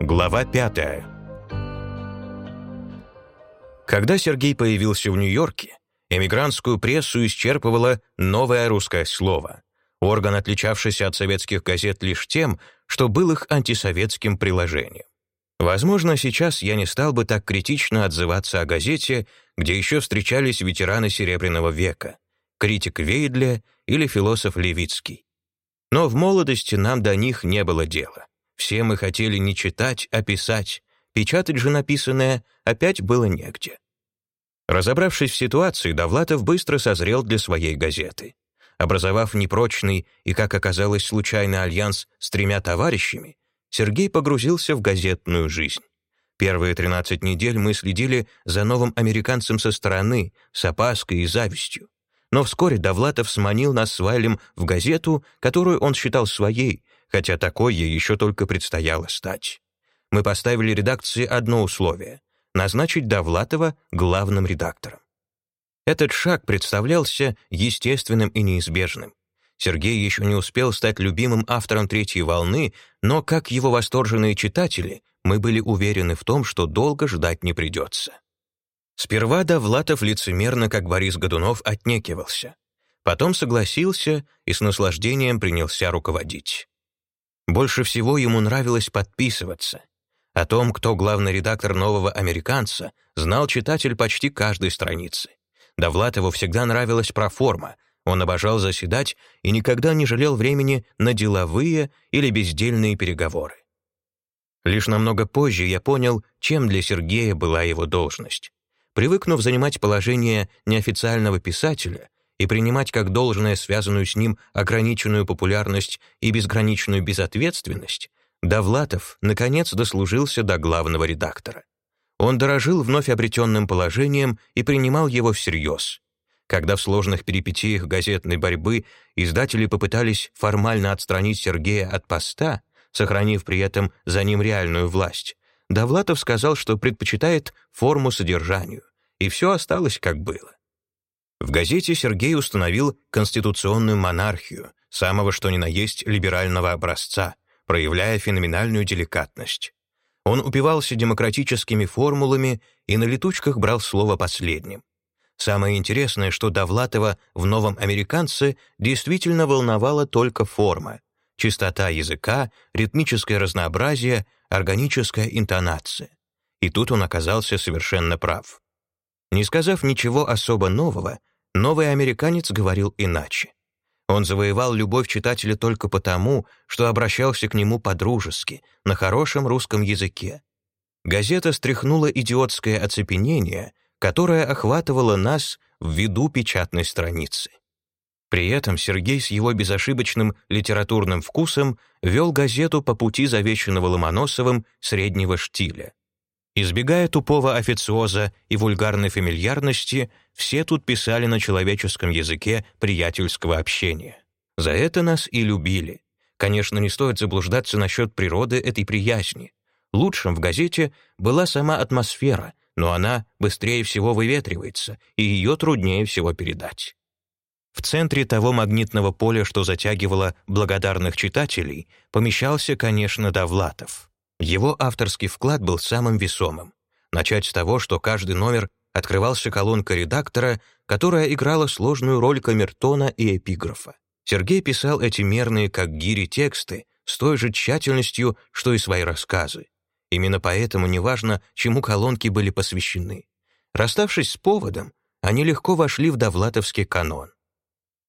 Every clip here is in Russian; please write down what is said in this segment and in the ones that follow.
Глава пятая. Когда Сергей появился в Нью-Йорке, эмигрантскую прессу исчерпывало новое русское слово, орган, отличавшийся от советских газет лишь тем, что был их антисоветским приложением. Возможно, сейчас я не стал бы так критично отзываться о газете, где еще встречались ветераны Серебряного века, критик Вейдле или философ Левицкий. Но в молодости нам до них не было дела. Все мы хотели не читать, а писать. Печатать же написанное опять было негде. Разобравшись в ситуации, Довлатов быстро созрел для своей газеты. Образовав непрочный и, как оказалось, случайный альянс с тремя товарищами, Сергей погрузился в газетную жизнь. Первые 13 недель мы следили за новым американцем со стороны, с опаской и завистью. Но вскоре Довлатов сманил нас с Вайлем в газету, которую он считал своей, хотя такой ей еще только предстояло стать. Мы поставили редакции одно условие — назначить Довлатова главным редактором. Этот шаг представлялся естественным и неизбежным. Сергей еще не успел стать любимым автором «Третьей волны», но, как его восторженные читатели, мы были уверены в том, что долго ждать не придется. Сперва Довлатов лицемерно, как Борис Годунов, отнекивался. Потом согласился и с наслаждением принялся руководить. Больше всего ему нравилось подписываться. О том, кто главный редактор «Нового американца», знал читатель почти каждой страницы. Довлатову всегда нравилась проформа, он обожал заседать и никогда не жалел времени на деловые или бездельные переговоры. Лишь намного позже я понял, чем для Сергея была его должность. Привыкнув занимать положение неофициального писателя, и принимать как должное связанную с ним ограниченную популярность и безграничную безответственность, Довлатов, наконец, дослужился до главного редактора. Он дорожил вновь обретенным положением и принимал его всерьез. Когда в сложных перипетиях газетной борьбы издатели попытались формально отстранить Сергея от поста, сохранив при этом за ним реальную власть, Довлатов сказал, что предпочитает форму содержанию, и все осталось как было. В газете Сергей установил конституционную монархию, самого что ни на есть либерального образца, проявляя феноменальную деликатность. Он упивался демократическими формулами и на летучках брал слово последним. Самое интересное, что Довлатова в «Новом американце» действительно волновала только форма, чистота языка, ритмическое разнообразие, органическая интонация. И тут он оказался совершенно прав. Не сказав ничего особо нового, новый американец говорил иначе. Он завоевал любовь читателя только потому, что обращался к нему по-дружески, на хорошем русском языке. Газета стряхнула идиотское оцепенение, которое охватывало нас в виду печатной страницы. При этом Сергей с его безошибочным литературным вкусом вел газету по пути завещанного Ломоносовым среднего штиля. Избегая тупого официоза и вульгарной фамильярности, все тут писали на человеческом языке приятельского общения. За это нас и любили. Конечно, не стоит заблуждаться насчет природы этой приязни. Лучшим в газете была сама атмосфера, но она быстрее всего выветривается, и ее труднее всего передать. В центре того магнитного поля, что затягивало благодарных читателей, помещался, конечно, Довлатов. Его авторский вклад был самым весомым. Начать с того, что каждый номер открывался колонка редактора, которая играла сложную роль камертона и эпиграфа. Сергей писал эти мерные, как гири, тексты с той же тщательностью, что и свои рассказы. Именно поэтому неважно, чему колонки были посвящены. Расставшись с поводом, они легко вошли в довлатовский канон.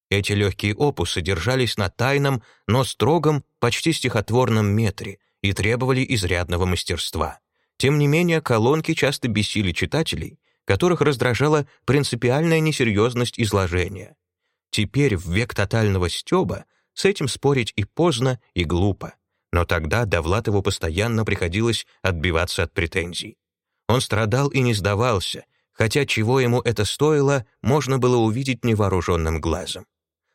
Эти легкие опусы держались на тайном, но строгом, почти стихотворном метре, и требовали изрядного мастерства. Тем не менее, колонки часто бесили читателей, которых раздражала принципиальная несерьезность изложения. Теперь, в век тотального стёба, с этим спорить и поздно, и глупо. Но тогда Довлатову постоянно приходилось отбиваться от претензий. Он страдал и не сдавался, хотя чего ему это стоило, можно было увидеть невооруженным глазом.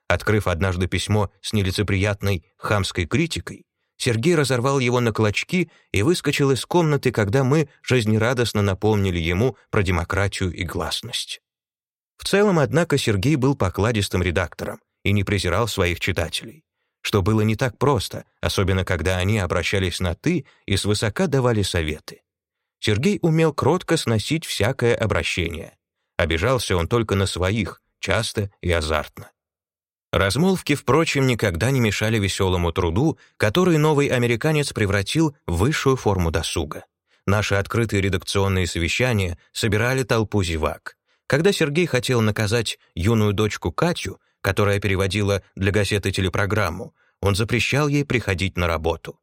Открыв однажды письмо с нелицеприятной хамской критикой, Сергей разорвал его на клочки и выскочил из комнаты, когда мы жизнерадостно напомнили ему про демократию и гласность. В целом, однако, Сергей был покладистым редактором и не презирал своих читателей. что было не так просто, особенно когда они обращались на «ты» и свысока давали советы. Сергей умел кротко сносить всякое обращение. Обижался он только на своих, часто и азартно. Размолвки, впрочем, никогда не мешали веселому труду, который новый американец превратил в высшую форму досуга. Наши открытые редакционные совещания собирали толпу зевак. Когда Сергей хотел наказать юную дочку Катю, которая переводила для газеты телепрограмму, он запрещал ей приходить на работу.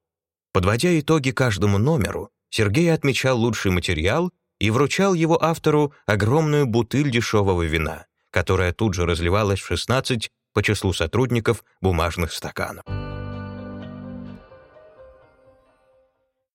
Подводя итоги каждому номеру, Сергей отмечал лучший материал и вручал его автору огромную бутыль дешевого вина, которая тут же разливалась в 16 по числу сотрудников бумажных стаканов.